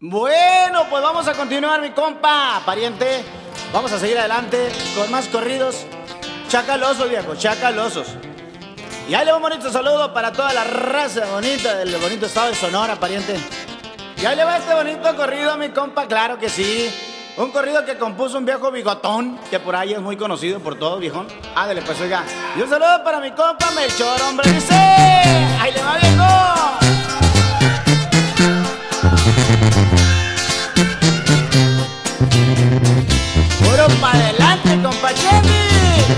Bueno, pues vamos a continuar, mi compa, pariente. Vamos a seguir adelante con más corridos. Chacalosos, viejo, chacalosos. Y ahí le va un bonito saludo para toda la raza bonita del bonito estado de Sonora, pariente. Y ahí le va este bonito corrido, mi compa, claro que sí. Un corrido que compuso un viejo bigotón, que por ahí es muy conocido por todos, viejón. Ándale, pues oiga. Y un saludo para mi compa Melchor, hombre, dice. Ahí le va, viejo.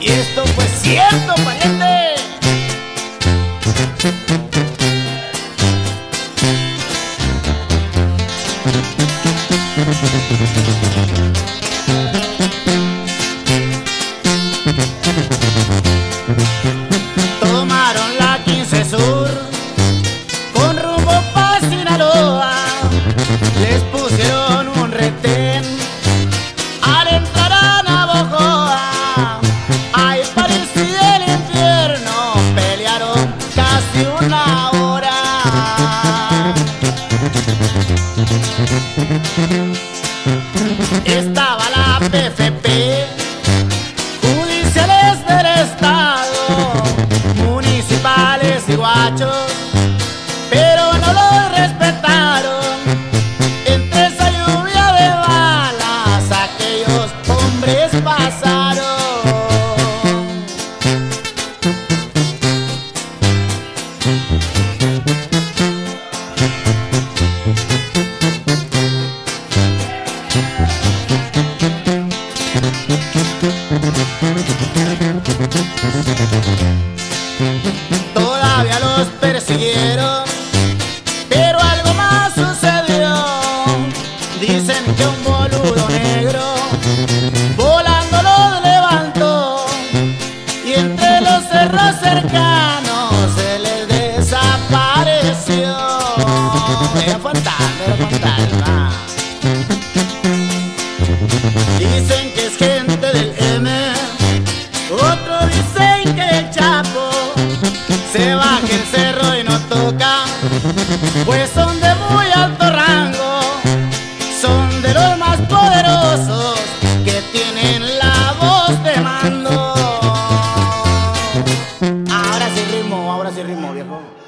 Y esto fue cierto, pariente. Dicen que es gente del M, otros dicen que el Chapo se baja el cerro y no toca, pues son de muy alto rango, son de los más poderosos que tienen la voz de mando. Ahora sí ritmo, ahora sí ritmo, viejo.